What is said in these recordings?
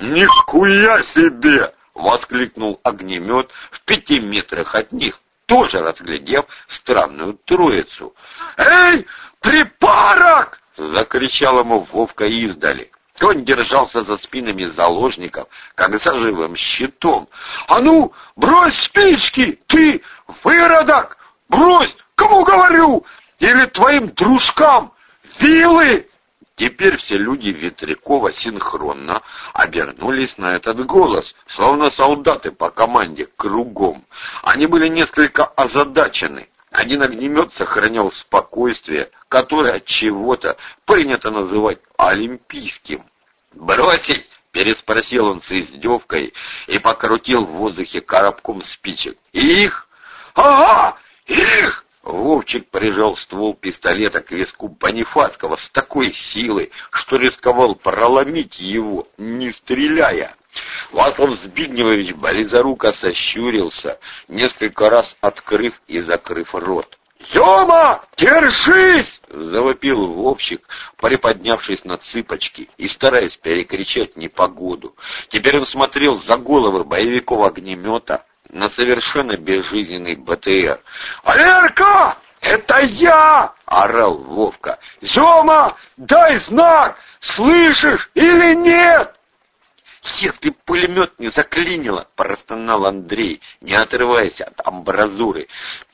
«Нихуя себе!» — воскликнул огнемет в пяти метрах от них, тоже разглядев странную троицу. «Эй, припарок!» — закричал ему Вовка издали. Он держался за спинами заложников, как за живым щитом. «А ну, брось спички! Ты, выродок! Брось! Кому говорю? Или твоим дружкам! Вилы!» Теперь все люди Ветрякова синхронно обернулись на этот голос, словно солдаты по команде кругом. Они были несколько озадачены. Один огнемет сохранял спокойствие, которое от чего-то принято называть олимпийским. «Бросить!» — переспросил он с издевкой и покрутил в воздухе коробком спичек. «Их? Ага! Их!» Вовчик прижал ствол пистолета к виску Бонифацкого с такой силой, что рисковал проломить его, не стреляя. Васлав Збигневович близоруко сощурился, несколько раз открыв и закрыв рот. «Сема, держись!» — завопил Вовчик, приподнявшись на цыпочки и стараясь перекричать непогоду. Теперь он смотрел за головы боевиков огнемета, на совершенно безжизненный БТР. «Алерка! Это я!» — орал Вовка. «Зема, дай знак! Слышишь или нет?» «Если пулемет не заклинило!» — простонал Андрей, не отрываясь от амбразуры.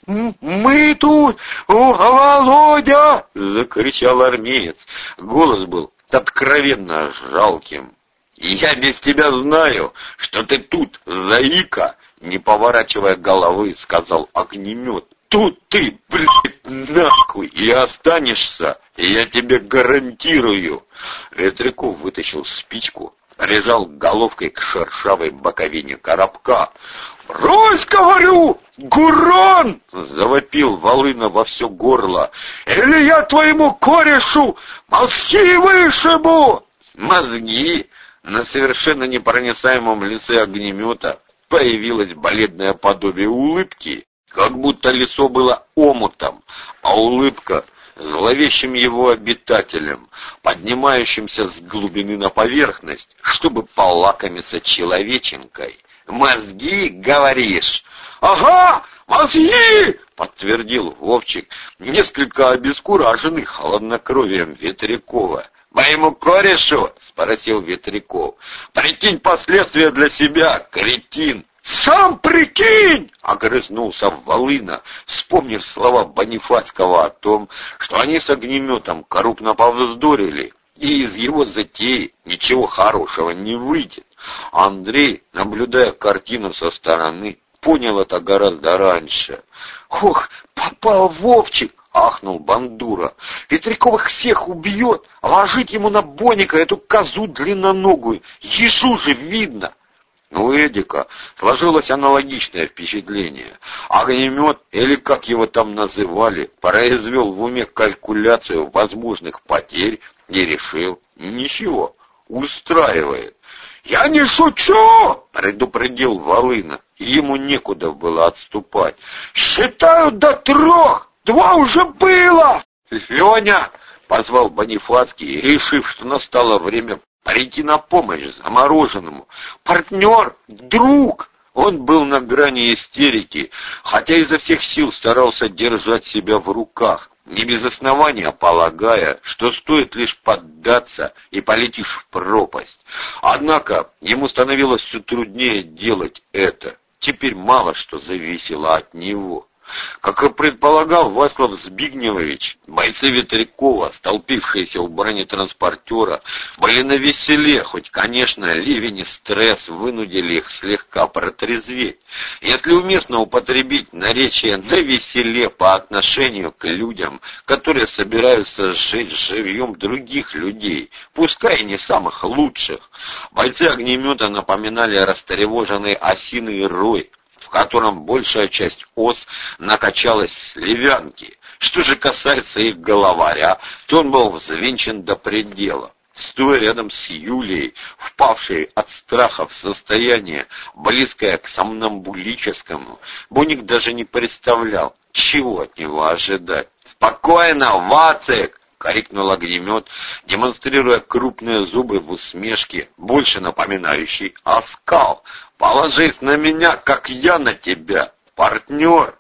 «Мы тут! О, Володя!» — закричал армеец. Голос был откровенно жалким. «Я без тебя знаю, что ты тут, заика!» Не поворачивая головы, сказал огнемет. Тут ты, блядь, нахуй, и останешься, и я тебе гарантирую. Ветряков вытащил спичку, прижал головкой к шершавой боковине коробка. «Брось, говорю! Гурон!» — завопил Волына во все горло. «Или я твоему корешу мозги вышибу!» «Мозги!» На совершенно непроницаемом лице огнемета появилось бледное подобие улыбки, как будто лицо было омутом, а улыбка зловещим его обитателем, поднимающимся с глубины на поверхность, чтобы полакомиться человеченкой. «Мозги, говоришь?» «Ага, мозги!» — подтвердил Вовчик, несколько обескураженный холоднокровием Ветрякова. «Моему корешу?» — спросил Ветряков. «Прикинь последствия для себя, кретин!» «Сам прикинь!» — огрызнулся Волына, вспомнив слова Бонифацкого о том, что они с огнеметом крупно повздорили, и из его затеи ничего хорошего не выйдет. Андрей, наблюдая картину со стороны, понял это гораздо раньше. «Ох, попал Вовчик!» Ахнул Бандура. Ветряковых всех убьет, ложить ему на Боника эту козу длинноногую, ежу же видно. У Эдика сложилось аналогичное впечатление. Огнемет, или как его там называли, произвел в уме калькуляцию возможных потерь и решил, ничего, устраивает. «Я не шучу!» — предупредил Волына. Ему некуда было отступать. «Считаю до трех! Два уже было!» «Леня!» — позвал Бонифацкий, решив, что настало время прийти на помощь замороженному. «Партнер! Друг!» Он был на грани истерики, хотя изо всех сил старался держать себя в руках, не без основания полагая, что стоит лишь поддаться и полетишь в пропасть. Однако ему становилось все труднее делать это. Теперь мало что зависело от него. Как и предполагал Васлав Збигневович, бойцы Ветрякова, столпившиеся у бронетранспортера, были на веселе, хоть, конечно, ливень и стресс вынудили их слегка протрезветь. Если уместно употребить наречие «на веселе» по отношению к людям, которые собираются сжечь живьем других людей, пускай и не самых лучших, бойцы огнемета напоминали растревоженный осиный рой, в котором большая часть ос накачалась с. Что же касается их головаря, то он был взвинчен до предела. Стоя рядом с Юлией, впавшей от страха в состояние, близкое к сомнамбулическому, Боник даже не представлял, чего от него ожидать. «Спокойно, Вацик!» — крикнул огнемет, демонстрируя крупные зубы в усмешке, больше напоминающий оскал. «Положись на меня, как я на тебя, партнер!»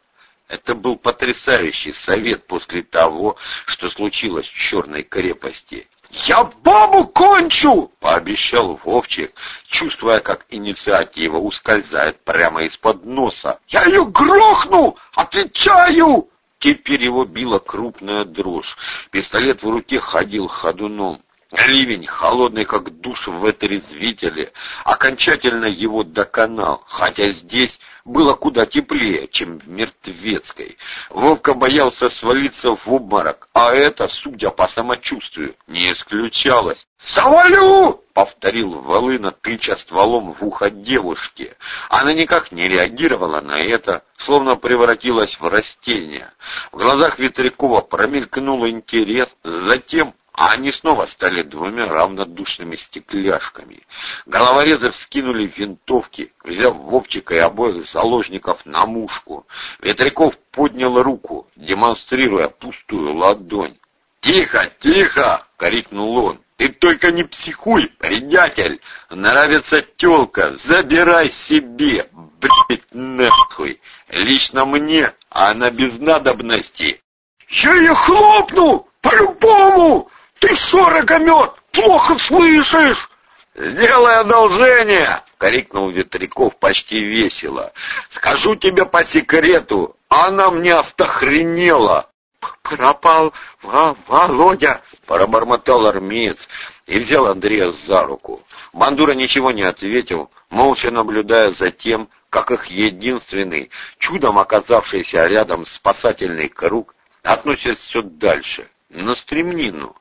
Это был потрясающий совет после того, что случилось в Черной крепости. «Я бабу кончу!» — пообещал Вовчик, чувствуя, как инициатива ускользает прямо из-под носа. «Я ее грохну! Отвечаю!» Теперь его била крупная дрожь. Пистолет в руке ходил ходуном. Ливень, холодный как душ в отрезвителе, окончательно его доконал, хотя здесь было куда теплее, чем в мертвецкой. Вовка боялся свалиться в обморок, а это, судя по самочувствию, не исключалось. «Завалю!» — повторил Волына, тыча стволом в ухо девушки. Она никак не реагировала на это, словно превратилась в растение. В глазах Ветрякова промелькнул интерес, затем а они снова стали двумя равнодушными стекляшками. Головорезы вскинули винтовки, взяв Вовчика и обоих заложников на мушку. Ветряков поднял руку, демонстрируя пустую ладонь. «Тихо, тихо!» — крикнул он. «Ты только не психуй, приятель! Нравится тёлка, забирай себе, блядь, нахуй! Лично мне, а она без надобности!» «Я ее хлопну! По-любому! «Ты шо, рогомет, плохо слышишь?» «Сделай одолжение!» — крикнул Ветряков почти весело. «Скажу тебе по секрету, она мне остохренела!» «Пропал Володя!» — пробормотал армеец и взял Андрея за руку. Бандура ничего не ответил, молча наблюдая за тем, как их единственный, чудом оказавшийся рядом спасательный круг, относится все дальше, на стремнину.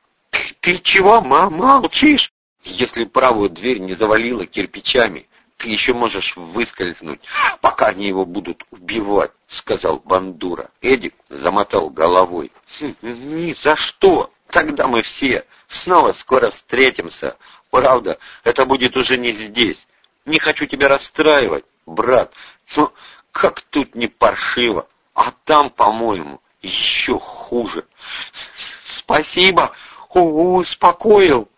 «Ты чего, мама, молчишь?» «Если правую дверь не завалило кирпичами, ты еще можешь выскользнуть, пока они его будут убивать», — сказал Бандура. Эдик замотал головой. «Хм, «Ни за что! Тогда мы все снова скоро встретимся. Правда, это будет уже не здесь. Не хочу тебя расстраивать, брат, но как тут не паршиво, а там, по-моему, еще хуже. Спасибо, успокоил.